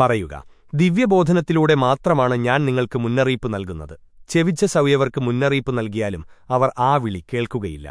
പറയുക ദിവ്യബോധനത്തിലൂടെ മാത്രമാണ് ഞാൻ നിങ്ങൾക്ക് മുന്നറിയിപ്പ് നൽകുന്നത്. ചെവിച്ച സൗയവർക്ക് മുന്നറിയിപ്പ് നൽകിയാലും അവർ ആ വിളി കേൾക്കുകയില്ല.